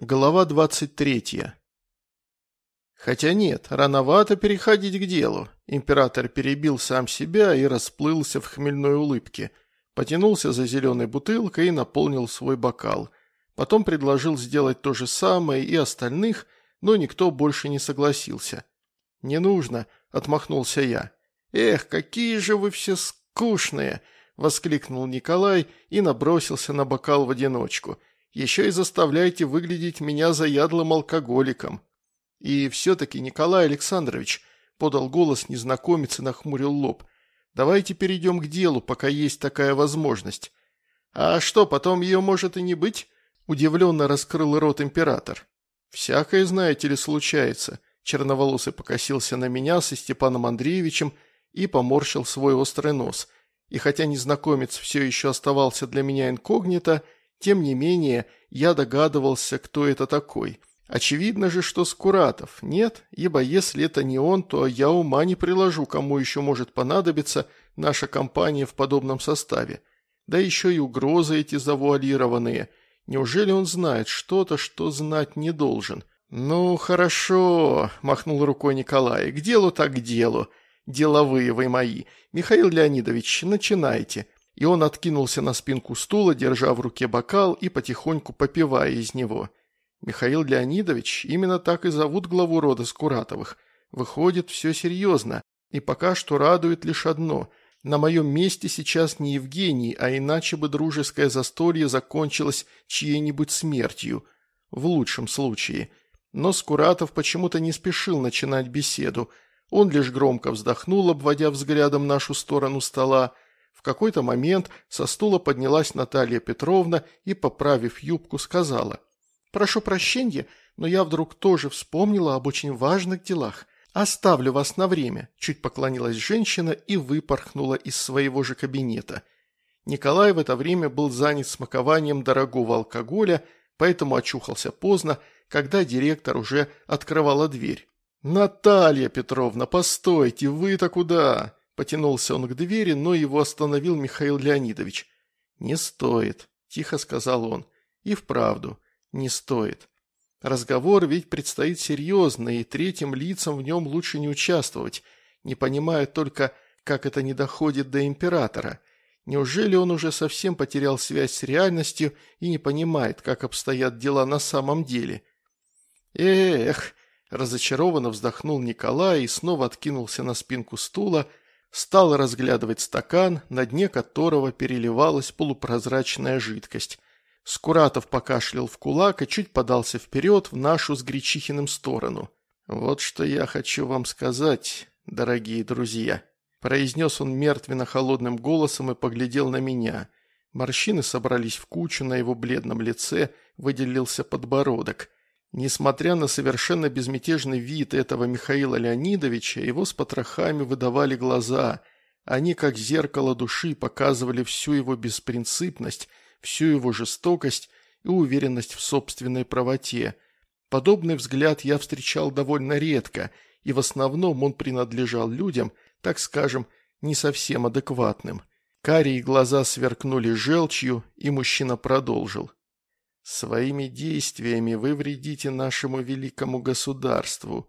Глава 23. Хотя нет, рановато переходить к делу. Император перебил сам себя и расплылся в хмельной улыбке. Потянулся за зеленой бутылкой и наполнил свой бокал. Потом предложил сделать то же самое и остальных, но никто больше не согласился. «Не нужно», — отмахнулся я. «Эх, какие же вы все скучные!» — воскликнул Николай и набросился на бокал в одиночку — еще и заставляете выглядеть меня заядлым алкоголиком. И все-таки, Николай Александрович, подал голос незнакомец и нахмурил лоб, давайте перейдем к делу, пока есть такая возможность. А что, потом ее может и не быть? Удивленно раскрыл рот император. Всякое, знаете ли, случается. Черноволосый покосился на меня со Степаном Андреевичем и поморщил свой острый нос. И хотя незнакомец все еще оставался для меня инкогнито, тем не менее, я догадывался, кто это такой. Очевидно же, что Скуратов. Нет, ибо если это не он, то я ума не приложу, кому еще может понадобиться наша компания в подобном составе. Да еще и угрозы эти завуалированные. Неужели он знает что-то, что знать не должен? «Ну, хорошо», – махнул рукой Николай, – «к делу так к делу. Деловые вы мои. Михаил Леонидович, начинайте и он откинулся на спинку стула, держа в руке бокал и потихоньку попивая из него. Михаил Леонидович, именно так и зовут главу рода Скуратовых. Выходит, все серьезно, и пока что радует лишь одно – на моем месте сейчас не Евгений, а иначе бы дружеское застолье закончилось чьей-нибудь смертью. В лучшем случае. Но Скуратов почему-то не спешил начинать беседу. Он лишь громко вздохнул, обводя взглядом нашу сторону стола, в какой-то момент со стула поднялась Наталья Петровна и, поправив юбку, сказала «Прошу прощения, но я вдруг тоже вспомнила об очень важных делах. Оставлю вас на время», – чуть поклонилась женщина и выпорхнула из своего же кабинета. Николай в это время был занят смакованием дорогого алкоголя, поэтому очухался поздно, когда директор уже открывала дверь. «Наталья Петровна, постойте, вы-то куда?» Потянулся он к двери, но его остановил Михаил Леонидович. «Не стоит», – тихо сказал он. «И вправду, не стоит. Разговор ведь предстоит серьезный, и третьим лицам в нем лучше не участвовать, не понимая только, как это не доходит до императора. Неужели он уже совсем потерял связь с реальностью и не понимает, как обстоят дела на самом деле?» «Эх!» – разочарованно вздохнул Николай и снова откинулся на спинку стула, стал разглядывать стакан, на дне которого переливалась полупрозрачная жидкость. Скуратов покашлял в кулак и чуть подался вперед в нашу с Гречихиным сторону. «Вот что я хочу вам сказать, дорогие друзья», – произнес он мертвенно-холодным голосом и поглядел на меня. Морщины собрались в кучу, на его бледном лице выделился подбородок – Несмотря на совершенно безмятежный вид этого Михаила Леонидовича, его с потрохами выдавали глаза. Они, как зеркало души, показывали всю его беспринципность, всю его жестокость и уверенность в собственной правоте. Подобный взгляд я встречал довольно редко, и в основном он принадлежал людям, так скажем, не совсем адекватным. Карие глаза сверкнули желчью, и мужчина продолжил. Своими действиями вы вредите нашему великому государству.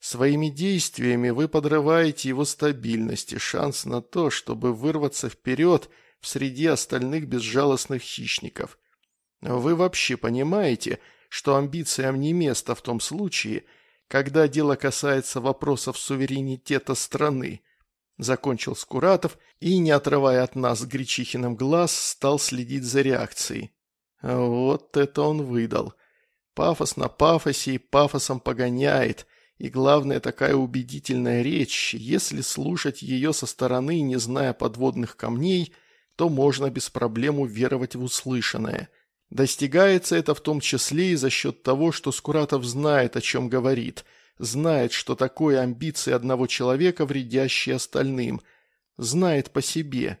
Своими действиями вы подрываете его стабильность и шанс на то, чтобы вырваться вперед в среди остальных безжалостных хищников. Вы вообще понимаете, что амбициям не место в том случае, когда дело касается вопросов суверенитета страны? Закончил Скуратов и, не отрывая от нас Гречихиным глаз, стал следить за реакцией. Вот это он выдал. Пафос на пафосе и пафосом погоняет. И главное, такая убедительная речь, если слушать ее со стороны, не зная подводных камней, то можно без проблем уверовать в услышанное. Достигается это в том числе и за счет того, что Скуратов знает, о чем говорит, знает, что такое амбиции одного человека, вредящие остальным, знает по себе.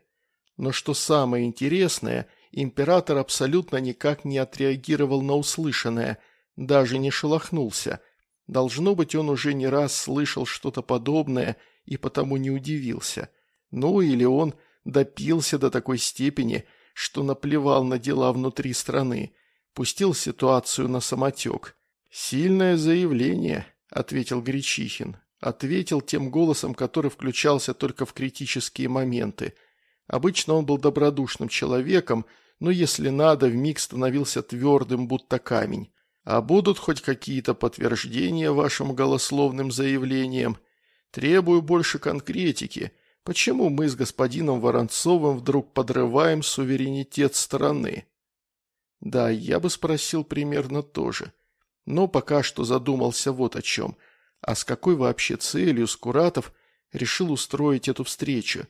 Но что самое интересное, Император абсолютно никак не отреагировал на услышанное, даже не шелохнулся. Должно быть, он уже не раз слышал что-то подобное и потому не удивился. Ну или он допился до такой степени, что наплевал на дела внутри страны. пустил ситуацию на самотек. «Сильное заявление», — ответил Гречихин. Ответил тем голосом, который включался только в критические моменты. Обычно он был добродушным человеком, но если надо, вмиг становился твердым, будто камень. А будут хоть какие-то подтверждения вашим голословным заявлениям? Требую больше конкретики. Почему мы с господином Воронцовым вдруг подрываем суверенитет страны? Да, я бы спросил примерно то же. Но пока что задумался вот о чем. А с какой вообще целью Скуратов решил устроить эту встречу?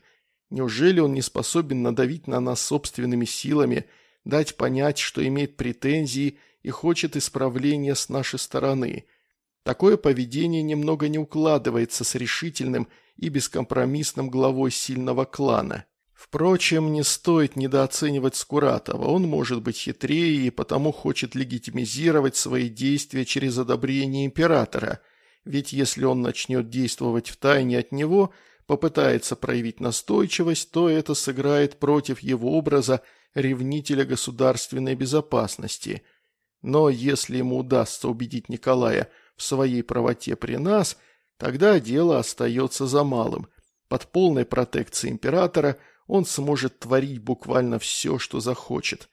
Неужели он не способен надавить на нас собственными силами, дать понять, что имеет претензии и хочет исправления с нашей стороны? Такое поведение немного не укладывается с решительным и бескомпромиссным главой сильного клана. Впрочем, не стоит недооценивать Скуратова, он может быть хитрее и потому хочет легитимизировать свои действия через одобрение императора, ведь если он начнет действовать втайне от него, попытается проявить настойчивость, то это сыграет против его образа ревнителя государственной безопасности. Но если ему удастся убедить Николая в своей правоте при нас, тогда дело остается за малым. Под полной протекцией императора – он сможет творить буквально все, что захочет.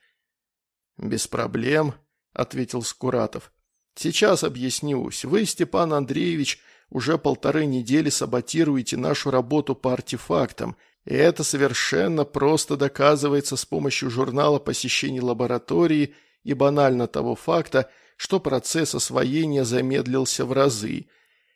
«Без проблем», — ответил Скуратов. «Сейчас объяснюсь. Вы, Степан Андреевич, уже полторы недели саботируете нашу работу по артефактам, и это совершенно просто доказывается с помощью журнала посещений лаборатории и банально того факта, что процесс освоения замедлился в разы.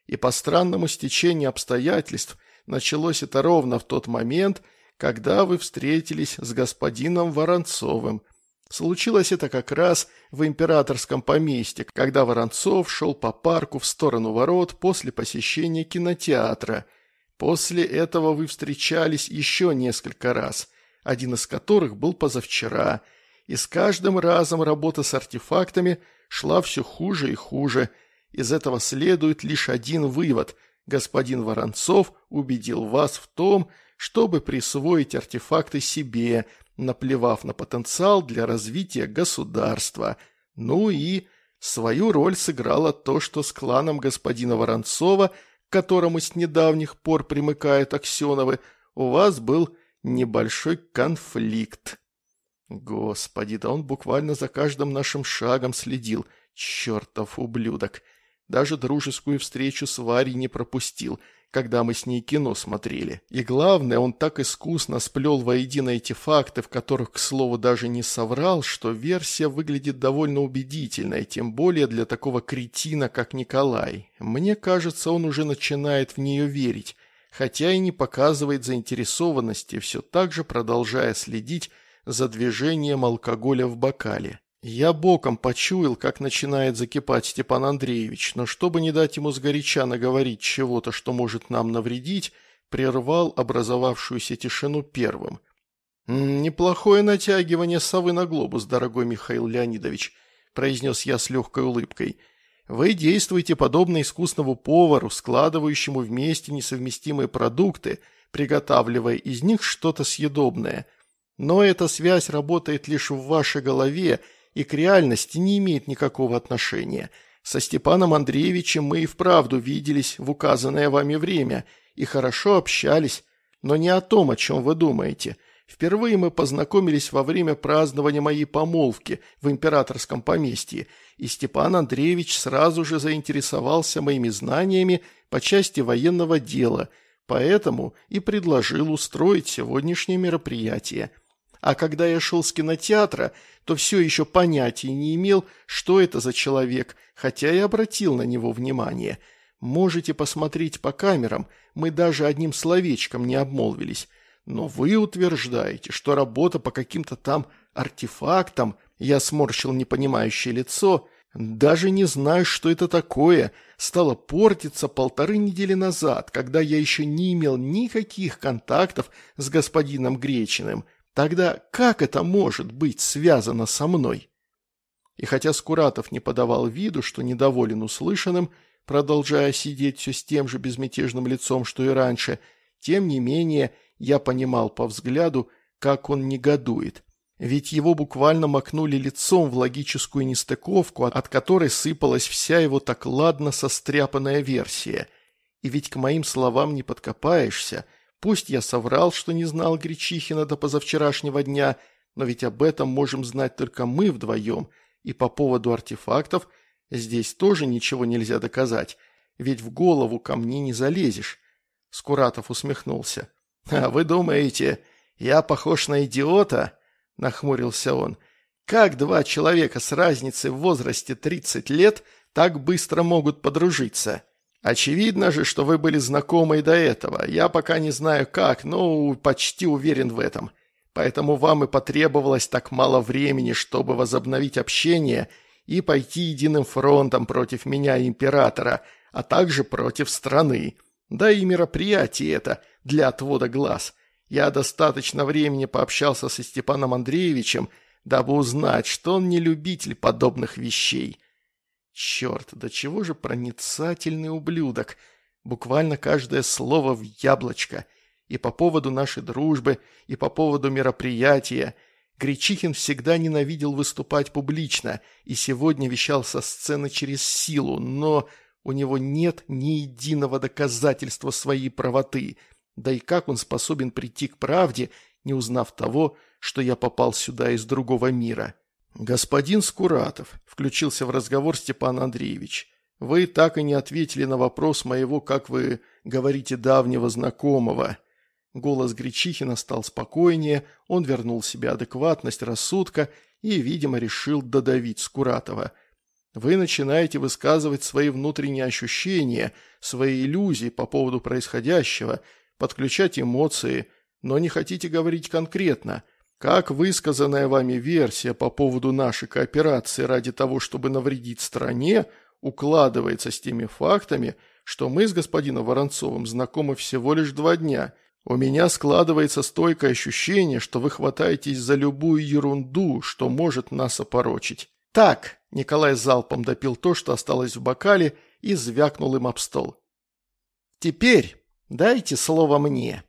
И по странному стечению обстоятельств началось это ровно в тот момент, когда вы встретились с господином Воронцовым. Случилось это как раз в императорском поместье, когда Воронцов шел по парку в сторону ворот после посещения кинотеатра. После этого вы встречались еще несколько раз, один из которых был позавчера, и с каждым разом работа с артефактами шла все хуже и хуже. Из этого следует лишь один вывод – господин Воронцов убедил вас в том, чтобы присвоить артефакты себе, наплевав на потенциал для развития государства. Ну и свою роль сыграло то, что с кланом господина Воронцова, к которому с недавних пор примыкают Аксеновы, у вас был небольшой конфликт. Господи, да он буквально за каждым нашим шагом следил, чертов ублюдок. Даже дружескую встречу с Варей не пропустил – когда мы с ней кино смотрели. И главное, он так искусно сплел воедино эти факты, в которых, к слову, даже не соврал, что версия выглядит довольно убедительной, тем более для такого кретина, как Николай. Мне кажется, он уже начинает в нее верить, хотя и не показывает заинтересованности, все так же продолжая следить за движением алкоголя в бокале. Я боком почуял, как начинает закипать Степан Андреевич, но чтобы не дать ему сгоряча наговорить чего-то, что может нам навредить, прервал образовавшуюся тишину первым. «Неплохое натягивание совы на глобус, дорогой Михаил Леонидович», – произнес я с легкой улыбкой. «Вы действуете подобно искусному повару, складывающему вместе несовместимые продукты, приготавливая из них что-то съедобное. Но эта связь работает лишь в вашей голове – и к реальности не имеет никакого отношения. Со Степаном Андреевичем мы и вправду виделись в указанное вами время и хорошо общались, но не о том, о чем вы думаете. Впервые мы познакомились во время празднования моей помолвки в императорском поместье, и Степан Андреевич сразу же заинтересовался моими знаниями по части военного дела, поэтому и предложил устроить сегодняшнее мероприятие. А когда я шел с кинотеатра, то все еще понятия не имел, что это за человек, хотя и обратил на него внимание. Можете посмотреть по камерам, мы даже одним словечком не обмолвились. Но вы утверждаете, что работа по каким-то там артефактам, я сморщил непонимающее лицо, даже не знаю, что это такое, стало портиться полторы недели назад, когда я еще не имел никаких контактов с господином Гречиным – Тогда как это может быть связано со мной? И хотя Скуратов не подавал виду, что недоволен услышанным, продолжая сидеть все с тем же безмятежным лицом, что и раньше, тем не менее я понимал по взгляду, как он негодует. Ведь его буквально макнули лицом в логическую нестыковку, от которой сыпалась вся его так ладно состряпанная версия. И ведь к моим словам не подкопаешься. Пусть я соврал, что не знал Гречихина до позавчерашнего дня, но ведь об этом можем знать только мы вдвоем. И по поводу артефактов здесь тоже ничего нельзя доказать, ведь в голову ко мне не залезешь. Скуратов усмехнулся. «А вы думаете, я похож на идиота?» – нахмурился он. «Как два человека с разницей в возрасте 30 лет так быстро могут подружиться?» «Очевидно же, что вы были знакомы и до этого. Я пока не знаю как, но почти уверен в этом. Поэтому вам и потребовалось так мало времени, чтобы возобновить общение и пойти единым фронтом против меня и императора, а также против страны. Да и мероприятие это для отвода глаз. Я достаточно времени пообщался со Степаном Андреевичем, дабы узнать, что он не любитель подобных вещей. Черт, да чего же проницательный ублюдок. Буквально каждое слово в яблочко. И по поводу нашей дружбы, и по поводу мероприятия. Гречихин всегда ненавидел выступать публично, и сегодня вещал со сцены через силу, но у него нет ни единого доказательства своей правоты. Да и как он способен прийти к правде, не узнав того, что я попал сюда из другого мира? «Господин Скуратов», – включился в разговор Степан Андреевич, – «вы так и не ответили на вопрос моего, как вы говорите, давнего знакомого». Голос Гречихина стал спокойнее, он вернул себе адекватность рассудка и, видимо, решил додавить Скуратова – вы начинаете высказывать свои внутренние ощущения, свои иллюзии по поводу происходящего, подключать эмоции, но не хотите говорить конкретно. Как высказанная вами версия по поводу нашей кооперации ради того, чтобы навредить стране, укладывается с теми фактами, что мы с господином Воронцовым знакомы всего лишь два дня. У меня складывается стойкое ощущение, что вы хватаетесь за любую ерунду, что может нас опорочить. Так, Николай залпом допил то, что осталось в бокале, и звякнул им об стол. «Теперь дайте слово мне».